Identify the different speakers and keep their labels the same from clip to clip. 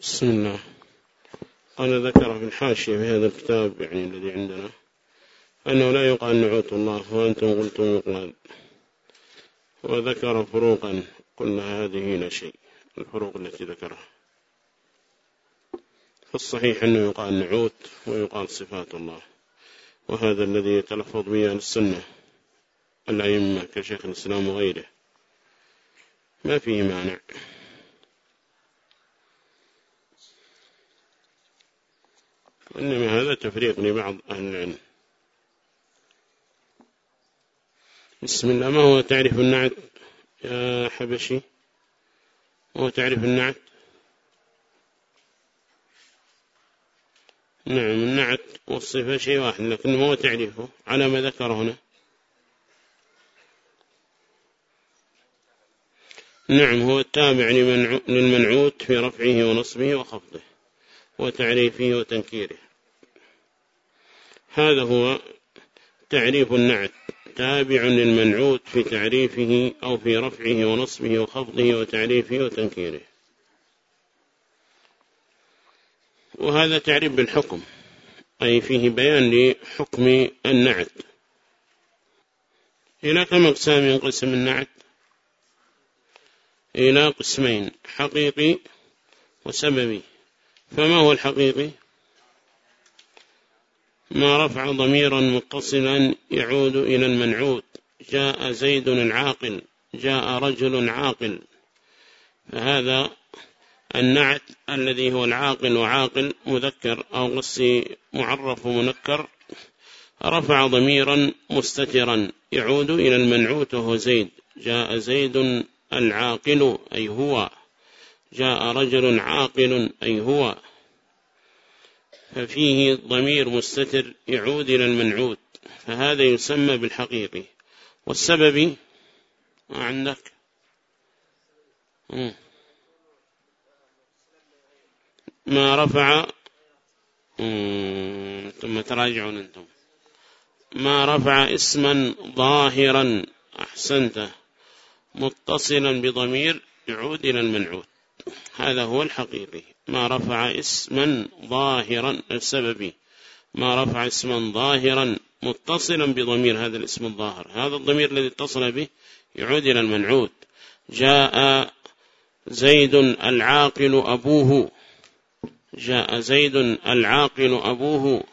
Speaker 1: بسم الله قال ذكر في الحاشية في هذا الكتاب يعني الذي عندنا أنه لا يقال نعوت الله وأنتم قلتم يقال. وذكر فروقا قلنا هذه لا شيء الفروق التي ذكرها. فالصحيح أنه يقال نعوت ويقال صفات الله. وهذا الذي يتلفظ به السنة الأئمة كشيخ الإسلام وغيره. ما فيه مانع. إنما هذا تفريق لبعض أهل العلم. بسم الله ما هو تعرف النعت يا حبشي؟ ما هو تعرف النعت؟ نعم النعت والصفة شيء واحد لكن ما هو تعرفه على ما ذكر هنا. نعم هو التابع للمنعوت في رفعه ونصبه وخفضه وتعريفه وتنكيره. هذا هو تعريف النعت تابع للمنعوت في تعريفه أو في رفعه ونصبه وخفضه وتعريفه وتنكيره. وهذا تعريف بالحكم أي فيه بيان لحكم النعت. إلى كم أقسام ينقسم النعت؟ إلى قسمين حقيقي وسببي. فما هو الحقيقي؟ ما رفع ضميرا متصلا يعود إلى المنعوت. جاء زيد العاقل جاء رجل عاقل. فهذا النعت الذي هو العاقل وعاقل مذكر أو قصي معرف منكر رفع ضميرا مستترا يعود إلى المنعوت وهو زيد. جاء زيد العاقل أي هو. جاء رجل عاقل أي هو. ففيه ضمير مستتر يعود إلى المنعود فهذا يسمى بالحقيقي. والسبب ما عندك ما رفع ثم تراجعون أنتم. ما رفع اسما ظاهرا أحسنته متصلا بضمير يعود إلى المنعود هذا هو الحقيقي. ما رفع اسما ظاهرا السببي ما رفع اسما ظاهرا متصلا بضمير هذا الاسم الظاهر. هذا الضمير الذي اتصل به يعود إلى المنعود جاء زيد العاقل أبوه. جاء زيد العاقل أبوه.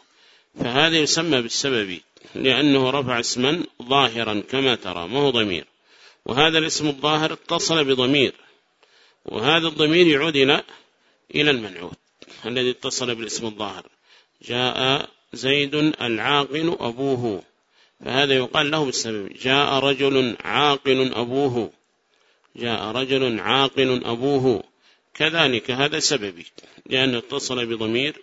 Speaker 1: فهذا يسمى بالسبب لأنه رفع اسما ظاهرا كما ترى ما هو ضمير. وهذا الاسم الظاهر اتصل بضمير. وهذا الضمير يعود إلى إلى المنعوت الذي اتصل بالاسم الظاهر. جاء زيد العاقل أبوه. فهذا يقال له بالسبب. جاء رجل عاقل أبوه. جاء رجل عاقل أبوه. كذلك هذا سببي لأنه اتصل بضمير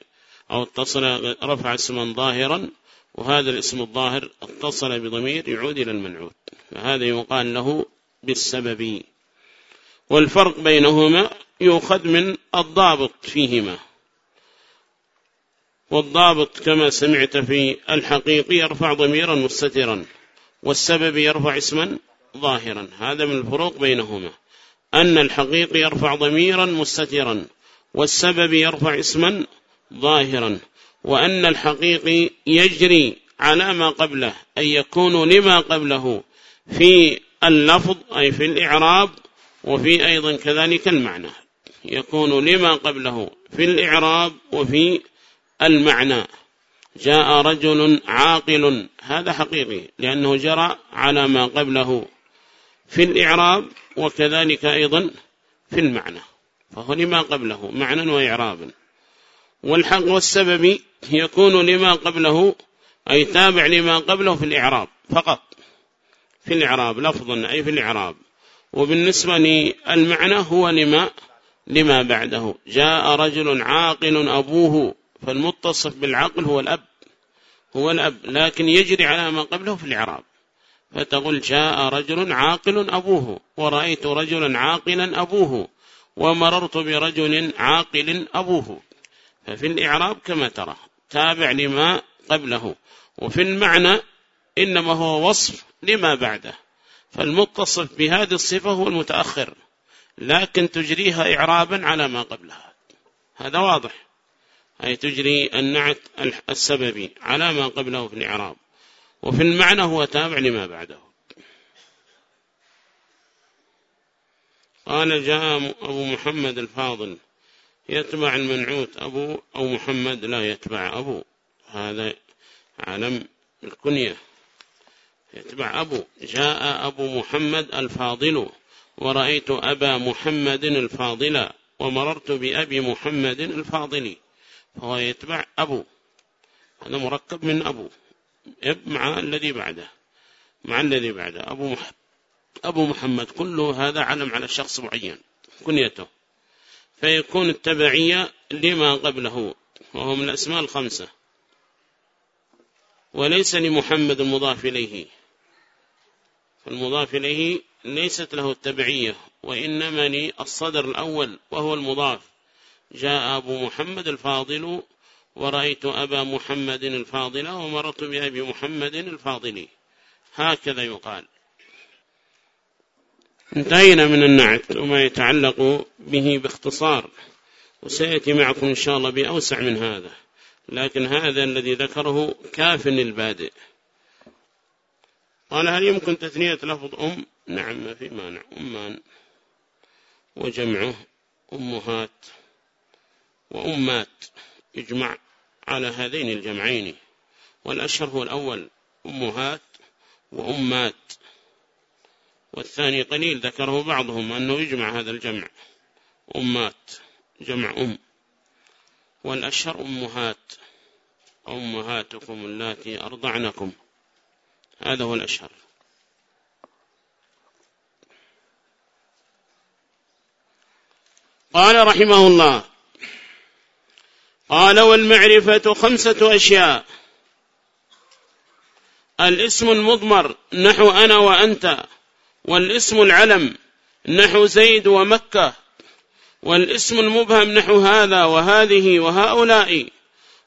Speaker 1: أو اتصل رفع اسما ظاهرا وهذا الاسم الظاهر اتصل بضمير يعود إلى المنعود فهذا يقال له بالسبب والفرق بينهما يؤخذ من الضابط فيهما. والضابط كما سمعت في الحقيقي يرفع ضميرا مستترا والسبب يرفع اسما ظاهرا. هذا من الفروق بينهما. أن الحقيقي يرفع ضميرا مستترا والسبب يرفع اسما ظاهرا. وأن الحقيقي يجري على ما قبله أن يكون لما قبله في اللفظ أي في الإعراب وفي أيضا كذلك المعنى. يكون لما قبله في الإعراب وفي المعنى. جاء رجل عاقل. هذا حقيقي لأنه جرى على ما قبله في الإعراب وكذلك أيضا في المعنى. فهو لما قبله معنى وإعرابا والحق والسبب يكون لما قبله أي تابع لما قبله في الإعراب فقط. في الإعراب لفظا أي في الإعراب. وبالنسبة للمعنى هو لما لما بعده. جاء رجل عاقل أبوه فالمتصف بالعقل هو الأب هو الأب لكن يجري على ما قبله في الإعراب. فتقول جاء رجل عاقل أبوه ورأيت رجلا عاقلا أبوه ومررت برجل عاقل أبوه. ففي الإعراب كما ترى تابع لما قبله. وفي المعنى إنما هو وصف لما بعده. فالمتصف بهذه الصفة هو المتأخر لكن تجريها إعرابا على ما قبلها. هذا واضح. أي تجري النعت السببي على ما قبله في الإعراب. وفي المعنى هو تابع لما بعده. قال جاء أبو محمد الفاضل يتبع المنعوت أبو أو محمد لا يتبع أبو. هذا علم الكنية. يتبع أبو. جاء أبو محمد الفاضل. ورأيت أبا محمد الفاضل. ومررت بأبي محمد الفاضل. فهو يتبع أبو. هذا مركب من أبو. مع الذي بعده. مع الذي بعده. أبو محمد أبو محمد. كله هذا علم على شخص معين. كنيته. فيكون التبعية لما قبله. وهو من الأسماء الخمسة. وليس لمحمد المضاف إليه. فالمضاف إليه ليست له التبعية وإنما للصدر الأول وهو المضاف. جاء أبو محمد الفاضل ورأيت أبا محمد الفاضل ومرت بأبي محمد الفاضل. هكذا يقال. انتهينا من النعت وما يتعلق به باختصار وسيأتي معكم إن شاء الله بأوسع من هذا. لكن هذا الذي ذكره كاف للبادئ قال هل يمكن تثنية لفظ أم؟ نعم ما في مانع. أمان. وجمعه أمهات وأمات. يجمع على هذين الجمعين. والأشهر هو الأول أمهات وأمات. والثاني قليل ذكره بعضهم أنه يجمع هذا الجمع. أمات جمع أم. والأشهر أمهات. أمهاتكم اللاتي أرضعنكم. هذا هو الأشهر. قال رحمه الله قال والمعرفة خمسة أشياء. الاسم المضمر نحو أنا وأنت والاسم العلم نحو زيد ومكة والاسم المبهم نحو هذا وهذه وهؤلاء.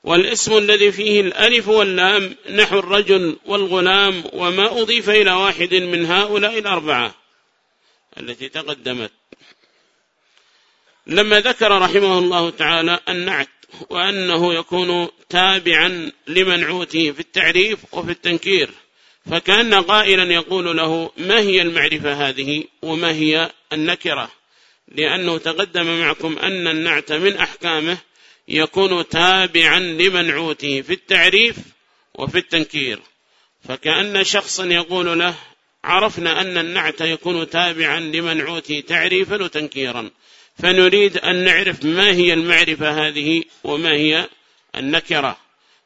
Speaker 1: والاسم الذي فيه الألف واللام نحو الرجل والغلام وما أضيف إلى واحد من هؤلاء الأربعة التي تقدمت. لما ذكر رحمه الله تعالى النعت وأنه يكون تابعا لمنعوته في التعريف وفي التنكير فكان قائلا يقول له ما هي المعرفة هذه؟ وما هي النكرة؟ لأنه تقدم معكم أن النعت من أحكامه يكون تابعا لمنعوته في التعريف وفي التنكير. فكأن شخصا يقول له عرفنا أن النعت يكون تابعا لمنعوته تعريفا وتنكيرا. فنريد أن نعرف ما هي المعرفة هذه وما هي النكرة.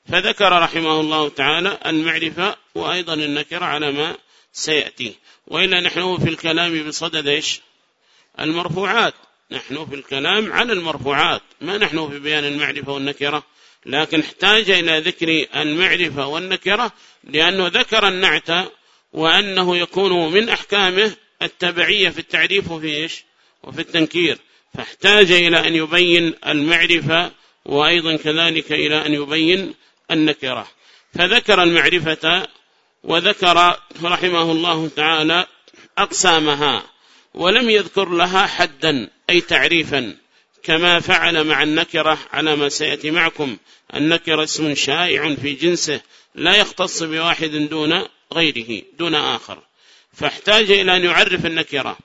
Speaker 1: فذكر رحمه الله تعالى المعرفة وأيضا النكرة على ما سيأتي. وإلا نحن في الكلام بصدد إيش؟ المرفوعات. نحن في الكلام على المرفوعات ما نحن في بيان المعرفة والنكرة لكن احتاج إلى ذكر المعرفة والنكرة لأنه ذكر النعت وأنه يكون من أحكامه التبعية في التعريف وفي إيش؟ وفي التنكير. فاحتاج إلى أن يبين المعرفة وأيضا كذلك إلى أن يبين النكرة. فذكر المعرفة وذكر رحمه الله تعالى أقسامها. ولم يذكر لها حدا أي تعريفا. كما فعل مع النكرة على ما سيأتي معكم. النكرة اسم شائع في جنسه لا يختص بواحد دون غيره دون آخر. فاحتاج إلى أن يعرف النكرة.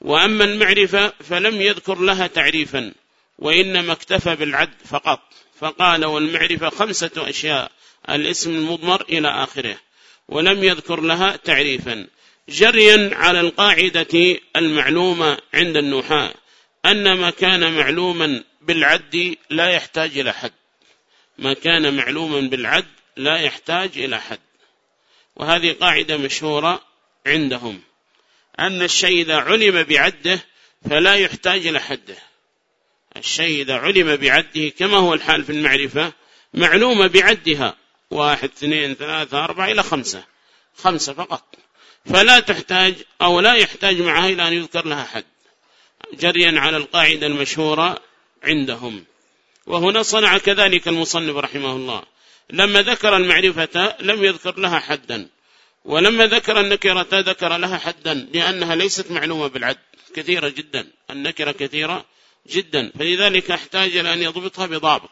Speaker 1: وأما المعرفة فلم يذكر لها تعريفا وإنما اكتفى بالعد فقط. فقال والمعرفة خمسة أشياء الاسم المضمر إلى آخره. ولم يذكر لها تعريفا. جريا على القاعدة المعلومة عند النحاة أن ما كان معلوما بالعد لا يحتاج إلى حد. ما كان معلوما بالعد لا يحتاج إلى حد. وهذه قاعدة مشهورة عندهم. أن الشيء إذا علم بعده فلا يحتاج إلى حده. الشيء إذا علم بعده كما هو الحال في المعرفة معلومة بعدها واحد اثنين ثلاثة أربعة إلى خمسة. خمسة فقط. فلا تحتاج أو لا يحتاج معها إلى أن يذكر لها حد جريا على القاعدة المشهورة عندهم. وهنا صنع كذلك المصنف رحمه الله. لما ذكر المعرفة لم يذكر لها حدا. ولما ذكر النكرة ذكر لها حدا لأنها ليست معلومة بالعد. كثيرة جدا. النكرة كثيرة جدا. فلذلك احتاج إلى أن يضبطها بضابط.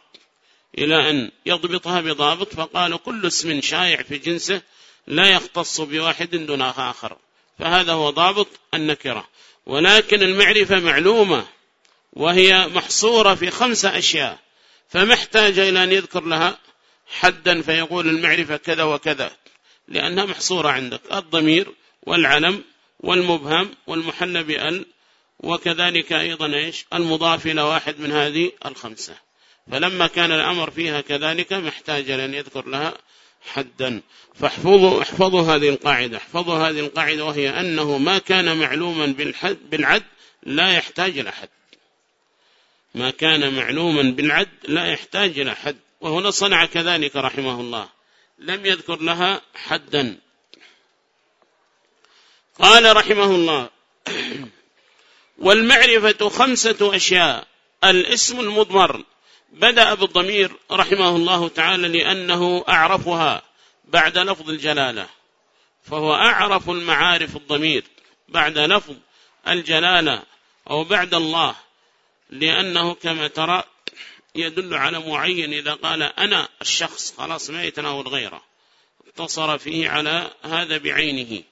Speaker 1: إلى أن يضبطها بضابط فقال كل اسم شائع في جنسه لا يختص بواحد دون آخر. فهذا هو ضابط النكرة. ولكن المعرفة معلومة وهي محصورة في خمسة أشياء. فمحتاج إلى أن يذكر لها حدا فيقول المعرفة كذا وكذا لأنها محصورة عندك. الضمير والعلم والمبهم والمحل بأل وكذلك أيضا إيش؟ المضاف إلى واحد من هذه الخمسة. فلما كان الأمر فيها كذلك محتاج أن يذكر لها حدا فاحفظوا احفظوا هذه القاعدة احفظوا هذه القاعدة وهي أنه ما كان معلوما بالحد بالعد لا يحتاج إلى حد. ما كان معلوما بالعد لا يحتاج إلى حد. وهنا صنع كذلك رحمه الله. لم يذكر لها حدا. قال رحمه الله والمعرفة خمسة أشياء. الاسم المضمر. بدأ بالضمير رحمه الله تعالى لأنه أعرفها بعد لفظ الجلالة فهو أعرف المعارف الضمير بعد لفظ الجلالة أو بعد الله لأنه كما ترى يدل على معين إذا قال أنا الشخص خلاص ما يتناول غيره اقتصر فيه على هذا بعينه.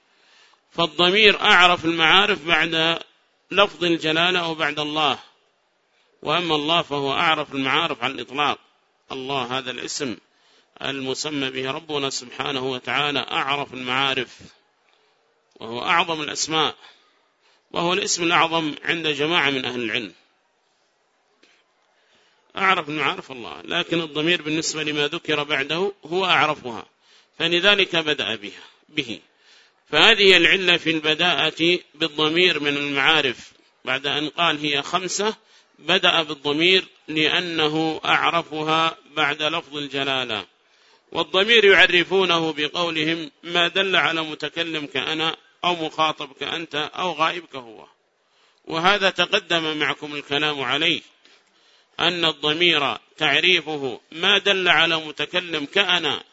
Speaker 1: فالضمير أعرف المعارف بعد لفظ الجلالة أو بعد الله. وأما الله فهو أعرف المعارف على الإطلاق. الله هذا الاسم المسمى به ربنا سبحانه وتعالى أعرف المعارف وهو أعظم الأسماء وهو الاسم الأعظم عند جماعة من أهل العلم. أعرف المعارف الله لكن الضمير بالنسبة لما ذكر بعده هو أعرفها فلذلك بدأ بها به. فهذه العلة في البداءة بالضمير من المعارف بعد أن قال هي خمسة بدأ بالضمير لأنه أعرفها بعد لفظ الجلالة. والضمير يعرفونه بقولهم ما دل على متكلم كأنا أو مخاطب كأنت أو غائب كهو. وهذا تقدم معكم الكلام عليه أن الضمير تعريفه ما دل على متكلم كأنا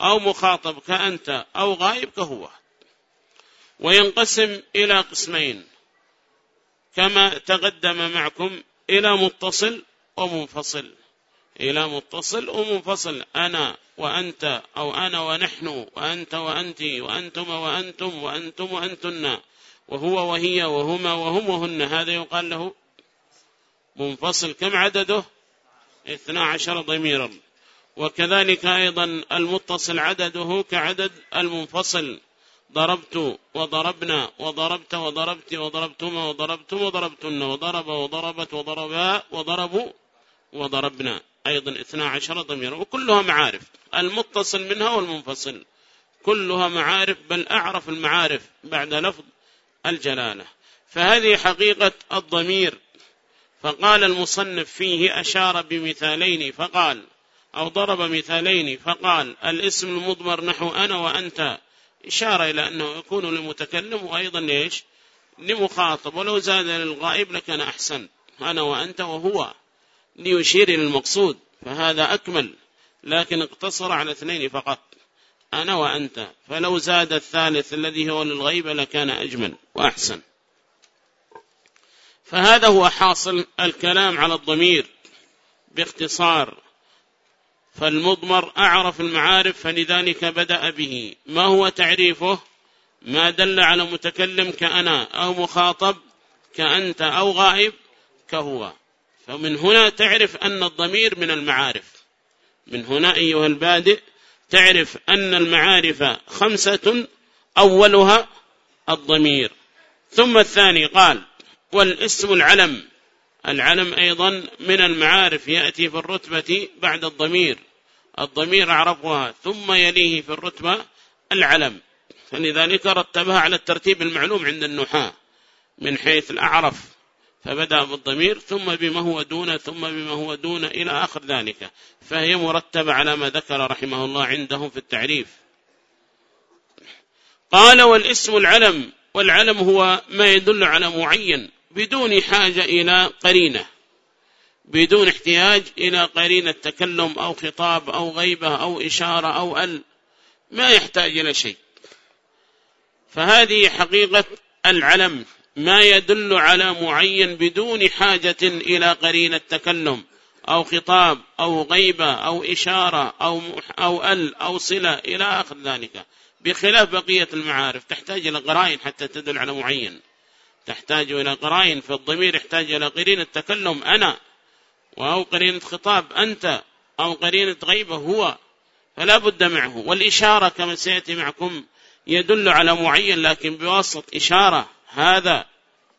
Speaker 1: أو مخاطب كأنت أو غائب كهو. وينقسم إلى قسمين كما تقدم معكم إلى متصل ومنفصل. إلى متصل ومنفصل. أنا وأنت أو أنا ونحن وأنت وأنت وأنتم وأنتم وأنتم وأنتن. وهو وهي وهما وهم وهن هذا يقال له منفصل. كم عدده؟ اثنا عشر ضميرا. وكذلك أيضا المتصل عدده كعدد المنفصل. ضربت وضربنا وضربت وضربت وضربتما وضربتم وضربتن وضرب وضربت وضربا وضربوا وضربنا. أيضا اثنا عشر ضميرا. وكلها معارف. المتصل منها والمنفصل. كلها معارف بل أعرف المعارف بعد لفظ الجلالة. فهذه حقيقة الضمير. فقال المصنف فيه أشار بمثالين فقال أو ضرب مثالين فقال الاسم المضمر نحو أنا وأنت. إشارة إلى أنه يكون للمتكلم وأيضا ليش لمخاطب ولو زاد للغائب لكان أحسن. أنا وأنت وهو ليشير إلى المقصود فهذا أكمل لكن اقتصر على اثنين فقط أنا وأنت. فلو زاد الثالث الذي هو للغيبة لكان أجمل وأحسن. فهذا هو حاصل الكلام على الضمير باختصار. فالمضمر أعرف المعارف فلذلك بدأ به. ما هو تعريفه؟ ما دل على متكلم كأنا أو مخاطب كأنت أو غائب كهو. فمن هنا تعرف أن الضمير من المعارف. من هنا أيها البادئ تعرف أن المعارف خمسة أولها الضمير. ثم الثاني قال والاسم العلم. العلم أيضا من المعارف يأتي في الرتبة بعد الضمير. الضمير أعرفها ثم يليه في الرتبة العلم. فلذلك رتبها على الترتيب المعلوم عند النحاة من حيث الأعرف. فبدأ بالضمير ثم بما هو دون ثم بما هو دون إلى آخر ذلك. فهي مرتبة على ما ذكر رحمه الله عندهم في التعريف. قال والاسم العلم والعلم هو ما يدل على معين بدون حاجة إلى قرينة. بدون احتياج إلى قرينة تكلم أو خطاب أو غيبة أو إشارة أو أل. ما يحتاج إلى شيء. فهذه حقيقة العلم. ما يدل على معين بدون حاجة إلى قرين التكلم أو خطاب أو غيبة أو إشارة أو, أو أل أو صلة إلى آخر ذلك. بخلاف بقية المعارف تحتاج إلى قرائن حتى تدل على معين. تحتاج إلى قرائن فالضمير يحتاج إلى قرين التكلم. أنا أو قرينة خطاب أنت أو قرينة غيبة هو فلا بد معه. والإشارة كما سيأتي معكم يدل على معين لكن بواسطة إشارة هذا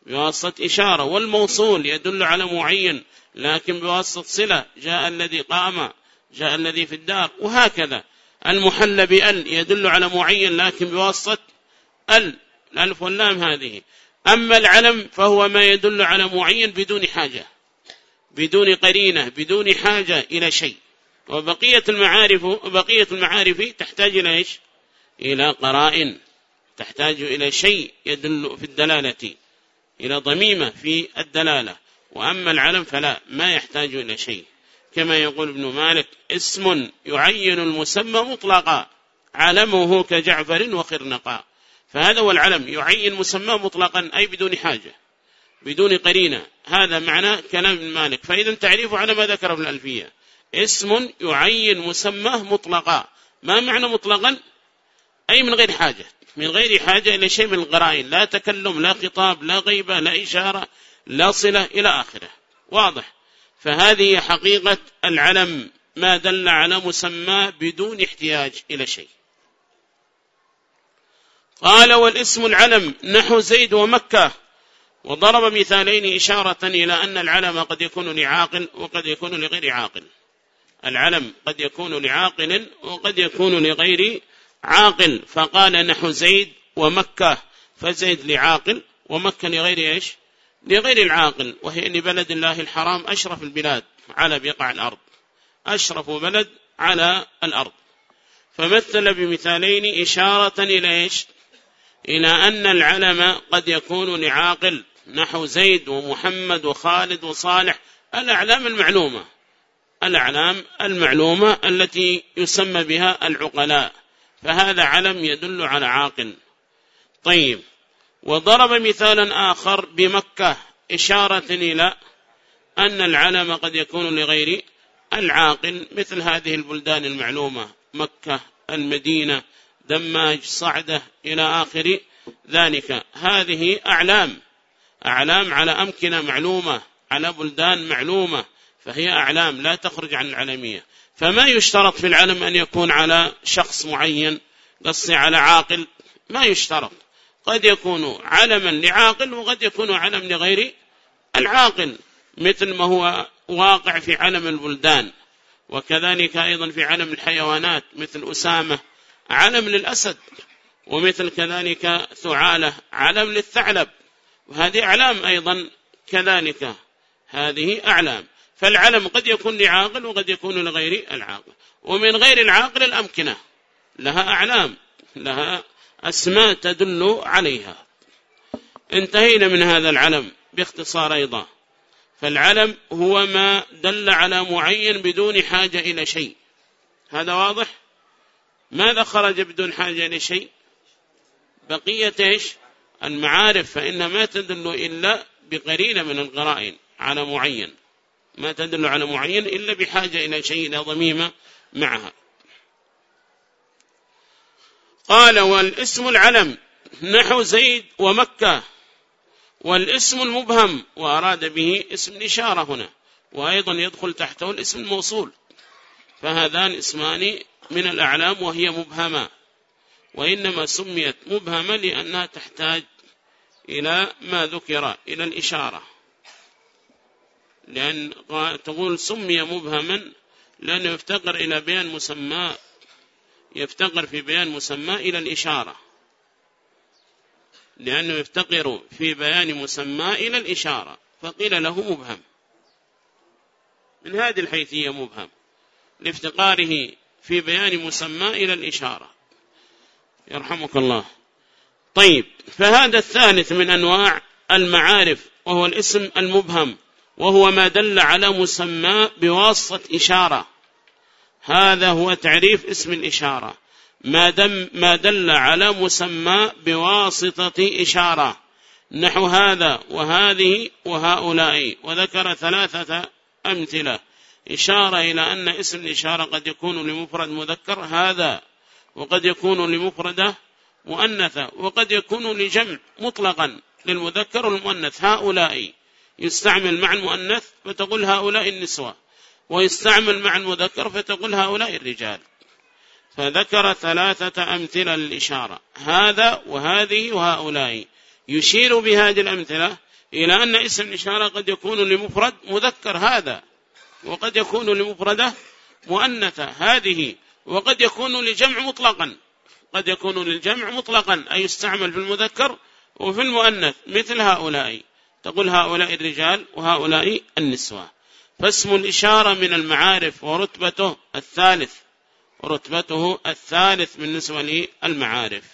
Speaker 1: بواسطة إشارة. والموصول يدل على معين لكن بواسطة صلة جاء الذي قام جاء الذي في الدار وهكذا. المحل بأل يدل على معين لكن بواسطة ال الألف واللام هذه. أما العلم فهو ما يدل على معين بدون حاجة. بدون قرينة بدون حاجة إلى شيء. وبقية المعارف بقية المعارف تحتاج إلى إيش؟ إلى قرائن. تحتاج إلى شيء يدل في الدلالة إلى ضميمة في الدلالة. وأما العلم فلا ما يحتاج إلى شيء. كما يقول ابن مالك اسم يعين المسمى مطلقا علمه كجعفر وخرنقا. فهذا هو العلم يعين مسمى مطلقا أي بدون حاجة. بدون قرينة. هذا معنى كلام ابن مالك. فإذا تعريفه على ما ذكره في الألفية. اسم يعين مسماه مطلقا. ما معنى مطلقا؟ أي من غير حاجة. من غير حاجة إلى شيء من القرائن لا تكلم لا خطاب لا غيبة لا إشارة لا صلة إلى آخره. واضح. فهذه حقيقة العلم. ما دل على مسمى بدون احتياج إلى شيء. قال والاسم العلم. نحو زيد ومكة. وضرب مثالين إشارة إلى أن العلم قد يكون لعاقل وقد يكون لغير عاقل. العلم قد يكون لعاقل وقد يكون لغير عاقل. فقال نحو زيد ومكة فزيد لعاقل ومكة لغير إيش؟ لغير العاقل. وهي لبلد الله الحرام أشرف البلاد على بقع الأرض. أشرف بلد على الأرض. فمثل بمثالين إشارة إلى إيش؟ إلى أن العلم قد يكون لعاقل نحو زيد ومحمد وخالد وصالح. الأعلام المعلومة. الأعلام المعلومة التي يسمى بها العقلاء. فهذا علم يدل على عاقل. طيب وضرب مثالا آخر بمكة إشارة إلى أن العلم قد يكون لغير العاقل مثل هذه البلدان المعلومة. مكة المدينة دماج صعدة إلى آخر ذلك. هذه أعلام. أعلام على أمكنة معلومة على بلدان معلومة فهي أعلام لا تخرج عن العلمية. فما يشترط في العلم أن يكون على شخص معين قصي على عاقل ما يشترط. قد يكون علما لعاقل وقد يكون علم لغير العاقل مثل ما هو واقع في علم البلدان. وكذلك أيضا في علم الحيوانات مثل أسامة علم للأسد ومثل كذلك ثعالة علم للثعلب. وهذه أعلام أيضا كذلك. هذه أعلام. فالعلم قد يكون لعاقل وقد يكون لغير العاقل. ومن غير العاقل الأمكنة. لها أعلام. لها أسماء تدل عليها. انتهينا من هذا العلم باختصار أيضا. فالعلم هو ما دل على معين بدون حاجة إلى شيء. هذا واضح؟ ماذا خرج بدون حاجة إلى شيء؟ بقية إيش؟ المعارف فإن ما تدل إلا بقرينة من القرائن على معين. ما تدل على معين إلا بحاجة إلى شيء إلى ضميمة معها. قال والاسم العلم نحو زيد ومكة والاسم المبهم وأراد به اسم الإشارة هنا وأيضا يدخل تحته الاسم الموصول. فهذان اسمان من الأعلام وهي مبهمة. وإنما سميت مبهمة لأنها تحتاج إلى ما ذكر إلى الإشارة. لأن تقول سمي مبهما لأنه يفتقر إلى بيان مسمى يفتقر في بيان مسمى إلى الإشارة. لأنه يفتقر في بيان مسمى إلى الإشارة. فقيل له مبهم. من هذه الحيثية مبهم. لافتقاره في بيان مسمى إلى الإشارة. يرحمك الله. طيب فهذا الثالث من أنواع المعارف وهو الاسم المبهم وهو ما دل على مسمى بواسطة إشارة. هذا هو تعريف اسم الإشارة. ما, دم ما دل على مسمى بواسطة إشارة. نحو هذا وهذه وهؤلاء. وذكر ثلاثة أمثلة. إشارة إلى أن اسم الإشارة قد يكون لمفرد مذكر. هذا وقد يكون لمفردة مؤنثة وقد يكون لجمع مطلقا للمذكر والمؤنث. هؤلاء يستعمل مع المؤنث فتقول هؤلاء النسوة ويستعمل مع المذكر فتقول هؤلاء الرجال. فذكر ثلاثة أمثلة للإشارة هذا وهذه وهؤلاء. يشير بهذه الأمثلة إلى أن اسم الإشارة قد يكون لمفرد مذكر هذا وقد يكون لمفردة مؤنثة. هذه وقد يكون لجمع مطلقا. قد يكون للجمع مطلقا. أي يستعمل في المذكر وفي المؤنث مثل هؤلاء. تقول هؤلاء الرجال وهؤلاء النسوة. فاسم الإشارة من المعارف ورتبته الثالث. ورتبته الثالث بالنسبة للمعارف.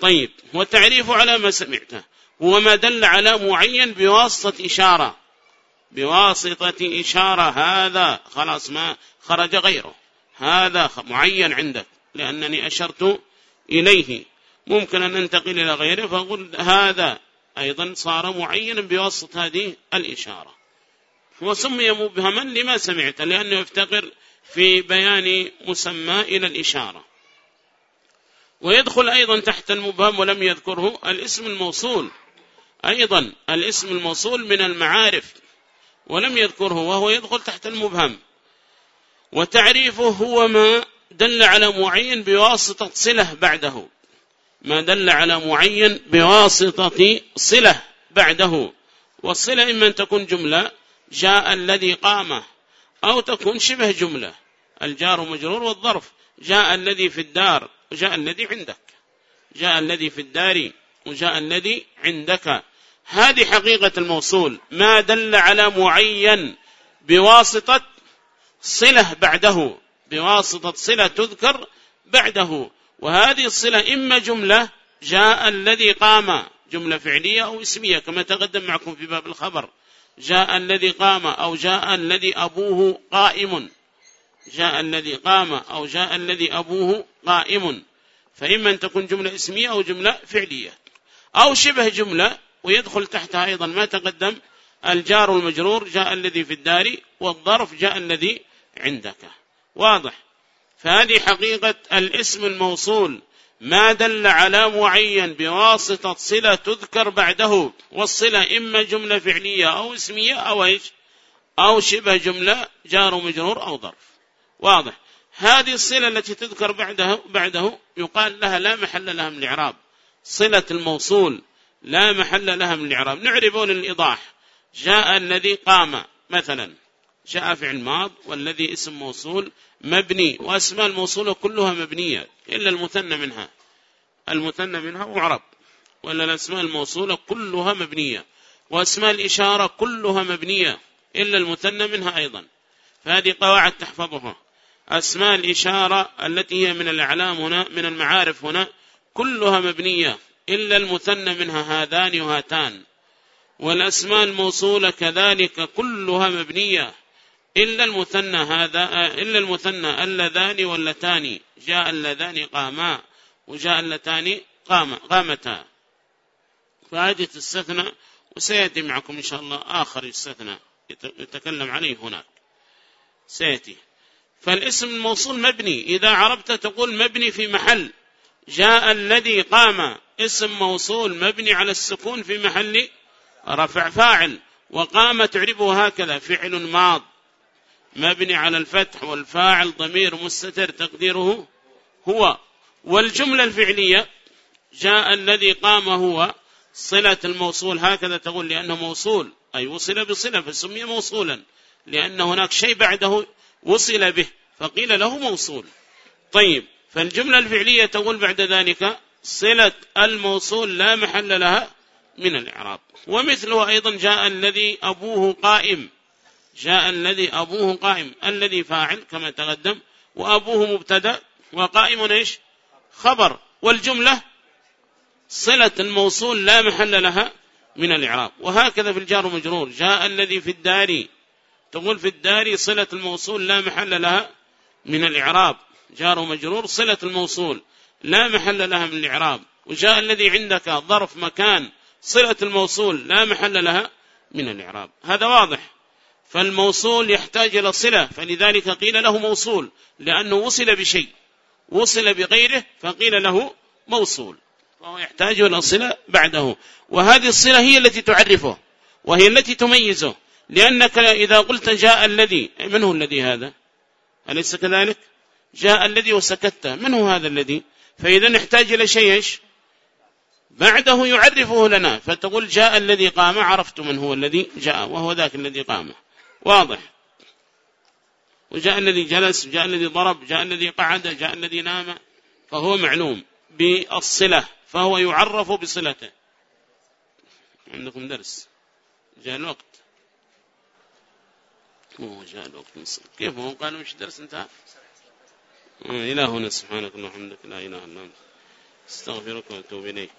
Speaker 1: طيب والتعريف على ما سمعته. هو ما دل على معين بواسطة إشارة. بواسطة إشارة هذا خلاص ما خرج غيره. هذا معين عندك لأنني أشرت إليه. ممكن أن ننتقل إلى غيره فأقول هذا أيضا صار معينا بواسطة هذه الإشارة. وسمي مبهما لما سمعت لأنه يفتقر في بيان مسمى إلى الإشارة. ويدخل أيضا تحت المبهم ولم يذكره الاسم الموصول. أيضا الاسم الموصول من المعارف ولم يذكره وهو يدخل تحت المبهم. وتعريفه هو ما دل على معين بواسطة صلة بعده. ما دل على معين بواسطة صلة بعده. والصلة إما أن تكون جملة جاء الذي قام أو تكون شبه جملة. الجار مجرور والظرف. جاء الذي في الدار وجاء الذي عندك. جاء الذي في الدار وجاء الذي عندك. هذه حقيقة الموصول. ما دل على معين بواسطة صلة بعده بواسطة صلة تذكر بعده. وهذه الصلة إما جملة جاء الذي قام جملة فعلية أو اسمية كما تقدم معكم في باب الخبر. جاء الذي قام أو جاء الذي أبوه قائم. جاء الذي قام أو جاء الذي أبوه قائم. فإما أن تكون جملة اسمية أو جملة فعلية. أو شبه جملة ويدخل تحتها أيضا ما تقدم الجار المجرور جاء الذي في الدار والظرف جاء الذي عندك. واضح. فهذه حقيقة الاسم الموصول. ما دل على معين بواسطة صلة تذكر بعده والصلة إما جملة فعلية أو اسمية أو إيش؟ أو شبه جملة جار مجرور أو ظرف. واضح. هذه الصلة التي تذكر بعده, بعده يقال لها لا محل لها من الإعراب. صلة الموصول لا محل لها من الإعراب. نعربون الإيضاح جاء الذي قام مثلا. جاء فعل ماض والذي اسم موصول مبني وأسماء الموصولة كلها مبنية إلا المثنى منها. المثنى منها معرب ولا الأسماء الموصولة كلها مبنية وأسماء الإشارة كلها مبنية إلا المثنى منها أيضا. فهذه قواعد تحفظها. أسماء الإشارة التي هي من الأعلام هنا من المعارف هنا كلها مبنية إلا المثنى منها هذان وهاتان. والأسماء الموصولة كذلك كلها مبنية إلا المثنى هذا إلا المثنى اللذان واللتان جاء اللذان قاما وجاء اللتان قام قامتا. فهذه تستثنى وسيأتي معكم إن شاء الله آخر يستثنى يتكلم عليه هناك. سيأتي. فالاسم الموصول مبني. إذا عربت تقول مبني في محل. جاء الذي قام. اسم موصول مبني على السكون في محل رفع فاعل. وقام تعربه هكذا فعل ماض. مبني على الفتح والفاعل ضمير مستتر تقديره هو. والجملة الفعلية جاء الذي قام هو. صلة الموصول هكذا تقول لأنه موصول. أي وصل بصلة فسمي موصولا. لأن هناك شيء بعده وصل به فقيل له موصول. طيب فالجملة الفعلية تقول بعد ذلك صلة الموصول لا محل لها من الإعراب. ومثله أيضا جاء الذي أبوه قائم. جاء الذي أبوه قائم الذي فاعل كما تقدم وأبوه مبتدأ وقائم إيش؟ خبر. والجملة صلة الموصول لا محل لها من الإعراب. وهكذا في الجار مجرور. جاء الذي في الدار تقول في الدار صلة الموصول لا محل لها من الإعراب. جار مجرور صلة الموصول لا محل لها من الإعراب. وجاء الذي عندك ظرف مكان صلة الموصول لا محل لها من الإعراب. هذا واضح. فالموصول يحتاج إلى صلة. فلذلك قيل له موصول لأنه وصل بشيء. وصل بغيره فقيل له موصول. وهو يحتاج إلى صلة بعده. وهذه الصلة هي التي تعرفه وهي التي تميزه. لأنك إذا قلت جاء الذي من هو الذي هذا؟ أليس كذلك؟ جاء الذي وسكت. من هو هذا الذي؟ فإذا نحتاج إلى شيء بعده يعرفه لنا. فتقول جاء الذي قام عرفت من هو الذي جاء وهو ذاك الذي قام. واضح. وجاء الذي جلس جاء الذي ضرب جاء الذي قعد جاء الذي نام فهو معلوم بالصلة فهو يعرف بصلته. عندكم درس. جاء الوقت. هو جاء الوقت. كيف؟ هو قالوا مش درس انتهى إلهنا سبحانك اللهم وبحمدك لا إله إلا أنت. استغفرك وأتوب إليك.